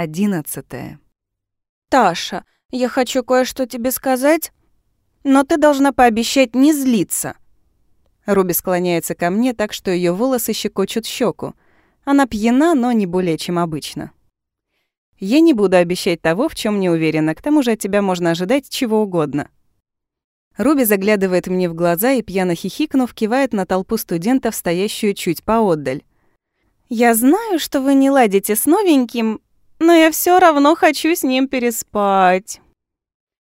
Одиннадцатое. «Таша, я хочу кое-что тебе сказать, но ты должна пообещать не злиться». Руби склоняется ко мне так, что ее волосы щекочут щеку. Она пьяна, но не более чем обычно. Я не буду обещать того, в чем не уверена, к тому же от тебя можно ожидать чего угодно. Руби заглядывает мне в глаза и, пьяно хихикнув, кивает на толпу студентов, стоящую чуть поотдаль. «Я знаю, что вы не ладите с новеньким, но я все равно хочу с ним переспать».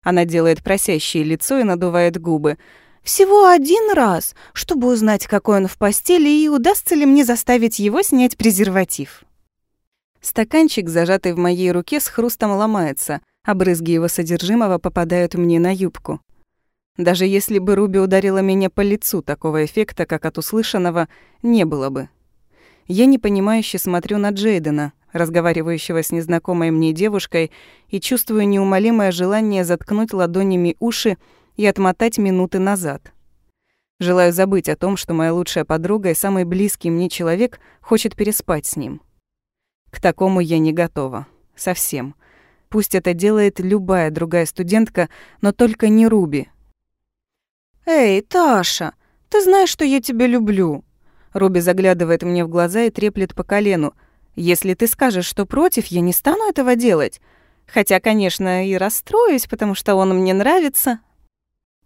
Она делает просящее лицо и надувает губы. «Всего один раз, чтобы узнать, какой он в постели, и удастся ли мне заставить его снять презерватив». Стаканчик, зажатый в моей руке, с хрустом ломается, а брызги его содержимого попадают мне на юбку. Даже если бы Руби ударила меня по лицу, такого эффекта, как от услышанного, не было бы. Я непонимающе смотрю на Джейдена, разговаривающего с незнакомой мне девушкой, и чувствую неумолимое желание заткнуть ладонями уши и отмотать минуты назад. Желаю забыть о том, что моя лучшая подруга и самый близкий мне человек хочет переспать с ним. К такому я не готова. Совсем. Пусть это делает любая другая студентка, но только не Руби, «Эй, Таша, ты знаешь, что я тебя люблю?» Руби заглядывает мне в глаза и треплет по колену. «Если ты скажешь, что против, я не стану этого делать. Хотя, конечно, и расстроюсь, потому что он мне нравится».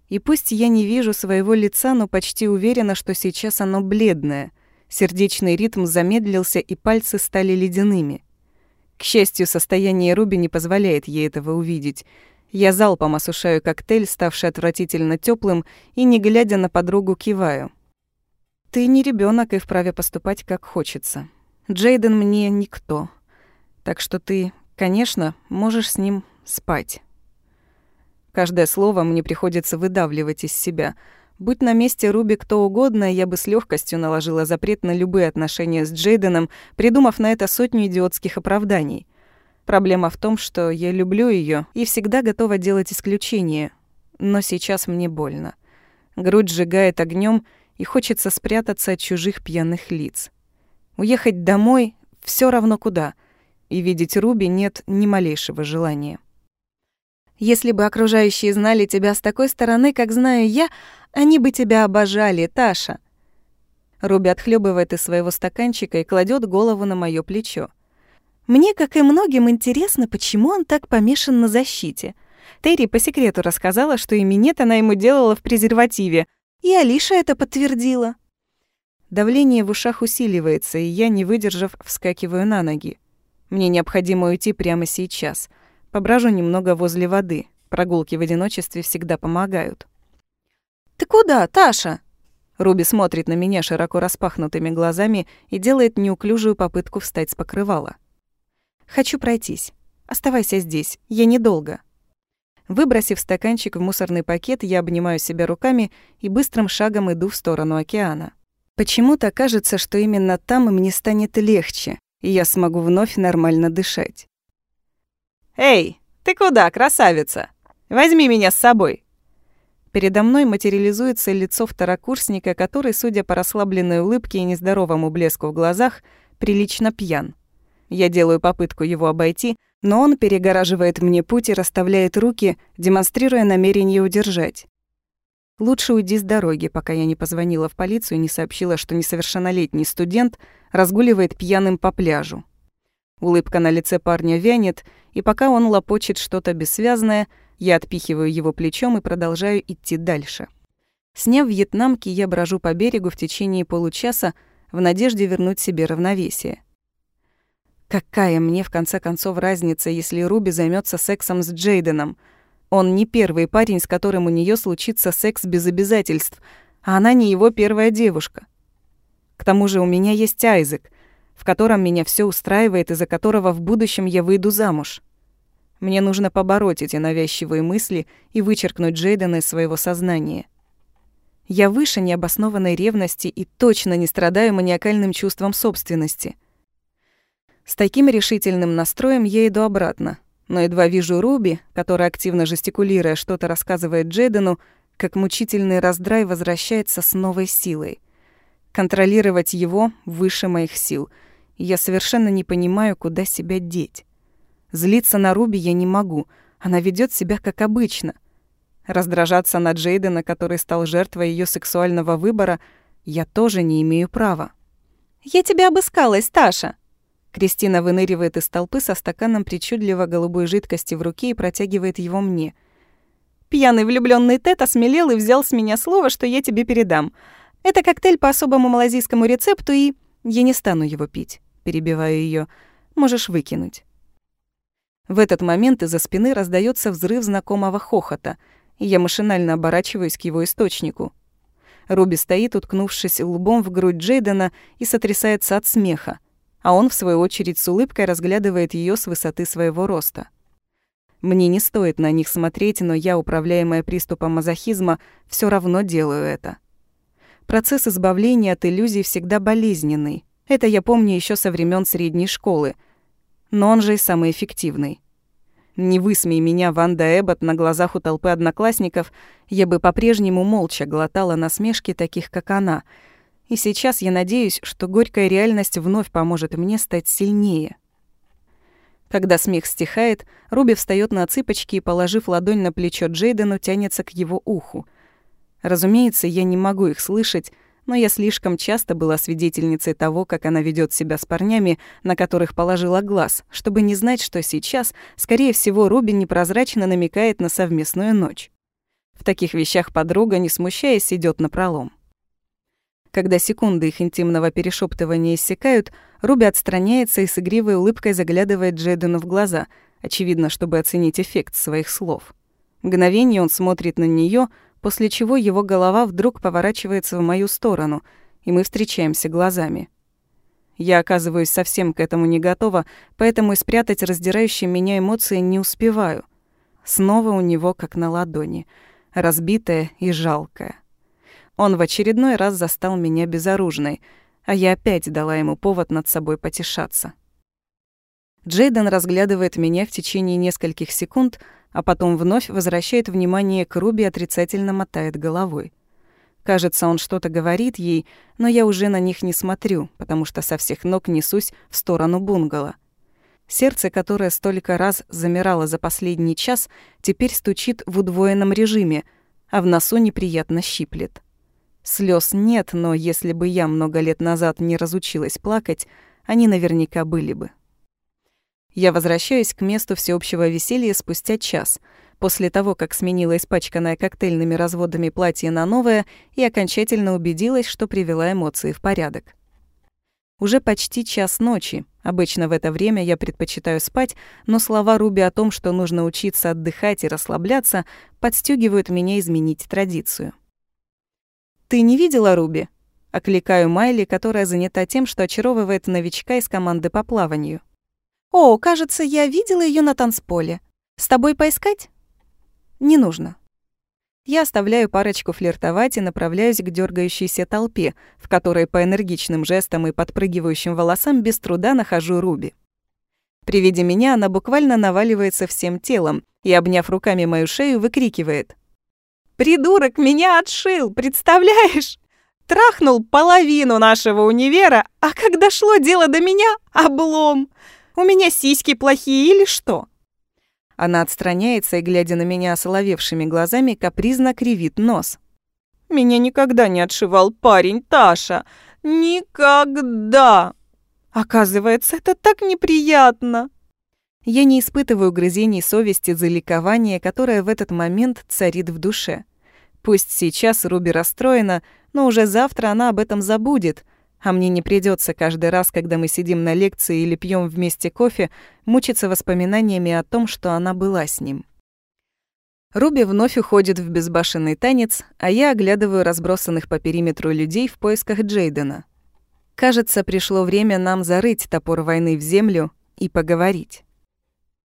И пусть я не вижу своего лица, но почти уверена, что сейчас оно бледное. Сердечный ритм замедлился, и пальцы стали ледяными. К счастью, состояние Руби не позволяет ей этого увидеть. Я залпом осушаю коктейль, ставший отвратительно теплым, и, не глядя на подругу, киваю. Ты не ребенок и вправе поступать, как хочется. Джейден мне никто. Так что ты, конечно, можешь с ним спать. Каждое слово мне приходится выдавливать из себя. Будь на месте Руби кто угодно, я бы с легкостью наложила запрет на любые отношения с Джейденом, придумав на это сотню идиотских оправданий. Проблема в том, что я люблю ее и всегда готова делать исключения. Но сейчас мне больно. Грудь сжигает огнем, и хочется спрятаться от чужих пьяных лиц. Уехать домой все равно куда, и видеть Руби нет ни малейшего желания. Если бы окружающие знали тебя с такой стороны, как знаю я, они бы тебя обожали, Таша. Руби отхлебывает из своего стаканчика и кладет голову на мое плечо. Мне, как и многим, интересно, почему он так помешан на защите. Терри по секрету рассказала, что и минет она ему делала в презервативе, и Алиша это подтвердила. Давление в ушах усиливается, и я, не выдержав, вскакиваю на ноги. Мне необходимо уйти прямо сейчас. Пображу немного возле воды. Прогулки в одиночестве всегда помогают. «Ты куда, Таша?» Руби смотрит на меня широко распахнутыми глазами и делает неуклюжую попытку встать с покрывала. Хочу пройтись. Оставайся здесь, я недолго». Выбросив стаканчик в мусорный пакет, я обнимаю себя руками и быстрым шагом иду в сторону океана. Почему-то кажется, что именно там мне станет легче, и я смогу вновь нормально дышать. «Эй, ты куда, красавица? Возьми меня с собой!» Передо мной материализуется лицо второкурсника, который, судя по расслабленной улыбке и нездоровому блеску в глазах, прилично пьян. Я делаю попытку его обойти, но он перегораживает мне путь и расставляет руки, демонстрируя намерение удержать. Лучше уйди с дороги, пока я не позвонила в полицию и не сообщила, что несовершеннолетний студент разгуливает пьяным по пляжу. Улыбка на лице парня вянет, и пока он лопочет что-то бессвязное, я отпихиваю его плечом и продолжаю идти дальше. Сняв вьетнамки, я брожу по берегу в течение получаса в надежде вернуть себе равновесие. Какая мне, в конце концов, разница, если Руби займется сексом с Джейденом? Он не первый парень, с которым у нее случится секс без обязательств, а она не его первая девушка. К тому же у меня есть Айзек, в котором меня все устраивает и за которого в будущем я выйду замуж. Мне нужно побороть эти навязчивые мысли и вычеркнуть Джейдена из своего сознания. Я выше необоснованной ревности и точно не страдаю маниакальным чувством собственности — с таким решительным настроем я иду обратно, но едва вижу Руби, которая, активно жестикулируя, что-то рассказывает Джейдену, как мучительный раздрай возвращается с новой силой. Контролировать его выше моих сил, я совершенно не понимаю, куда себя деть. Злиться на Руби я не могу. Она ведет себя как обычно. Раздражаться на Джейдена, который стал жертвой ее сексуального выбора, я тоже не имею права. «Я тебя обыскалась, Таша!» Кристина выныривает из толпы со стаканом причудливо голубой жидкости в руке и протягивает его мне. Пьяный влюбленный Тед осмелел и взял с меня слово, что я тебе передам. Это коктейль по особому малазийскому рецепту и... Я не стану его пить, перебиваю ее. Можешь выкинуть. В этот момент из-за спины раздается взрыв знакомого хохота, и я машинально оборачиваюсь к его источнику. Руби стоит, уткнувшись лбом в грудь Джейдена, и сотрясается от смеха а он, в свою очередь, с улыбкой разглядывает ее с высоты своего роста. Мне не стоит на них смотреть, но я, управляемая приступом мазохизма, все равно делаю это. Процесс избавления от иллюзий всегда болезненный. Это я помню еще со времен средней школы. Но он же и самый эффективный. Не высмей меня, Ванда Эббот, на глазах у толпы одноклассников, я бы по-прежнему молча глотала насмешки таких, как она — и сейчас я надеюсь, что горькая реальность вновь поможет мне стать сильнее. Когда смех стихает, Руби встает на цыпочки и, положив ладонь на плечо Джейдену, тянется к его уху. Разумеется, я не могу их слышать, но я слишком часто была свидетельницей того, как она ведет себя с парнями, на которых положила глаз, чтобы не знать, что сейчас, скорее всего, Руби непрозрачно намекает на совместную ночь. В таких вещах подруга, не смущаясь, идет на пролом. Когда секунды их интимного перешептывания иссякают, Руби отстраняется и с игривой улыбкой заглядывает Джейдену в глаза, очевидно, чтобы оценить эффект своих слов. Мгновение он смотрит на нее, после чего его голова вдруг поворачивается в мою сторону, и мы встречаемся глазами. Я оказываюсь совсем к этому не готова, поэтому и спрятать раздирающие меня эмоции не успеваю. Снова у него как на ладони, разбитая и жалкая. Он в очередной раз застал меня безоружной, а я опять дала ему повод над собой потешаться. Джейден разглядывает меня в течение нескольких секунд, а потом вновь возвращает внимание к Руби и отрицательно мотает головой. Кажется, он что-то говорит ей, но я уже на них не смотрю, потому что со всех ног несусь в сторону бунгало. Сердце, которое столько раз замирало за последний час, теперь стучит в удвоенном режиме, а в носу неприятно щиплет. Слез нет, но если бы я много лет назад не разучилась плакать, они наверняка были бы. Я возвращаюсь к месту всеобщего веселья спустя час, после того, как сменила испачканное коктейльными разводами платье на новое и окончательно убедилась, что привела эмоции в порядок. Уже почти час ночи. Обычно в это время я предпочитаю спать, но слова Руби о том, что нужно учиться отдыхать и расслабляться, подстегивают меня изменить традицию. «Ты не видела Руби?» Окликаю Майли, которая занята тем, что очаровывает новичка из команды по плаванию. «О, кажется, я видела ее на танцполе. С тобой поискать?» «Не нужно». Я оставляю парочку флиртовать и направляюсь к дергающейся толпе, в которой по энергичным жестам и подпрыгивающим волосам без труда нахожу Руби. При виде меня она буквально наваливается всем телом и, обняв руками мою шею, выкрикивает. Придурок меня отшил, представляешь? Трахнул половину нашего универа, а когда шло дело до меня, облом. У меня сиськи плохие или что? Она отстраняется и, глядя на меня соловевшими глазами, капризно кривит нос. Меня никогда не отшивал парень, Таша. Никогда. Оказывается, это так неприятно. Я не испытываю грызений совести за ликование, которое в этот момент царит в душе. Пусть сейчас Руби расстроена, но уже завтра она об этом забудет, а мне не придется каждый раз, когда мы сидим на лекции или пьем вместе кофе, мучиться воспоминаниями о том, что она была с ним. Руби вновь уходит в безбашенный танец, а я оглядываю разбросанных по периметру людей в поисках Джейдена. Кажется, пришло время нам зарыть топор войны в землю и поговорить.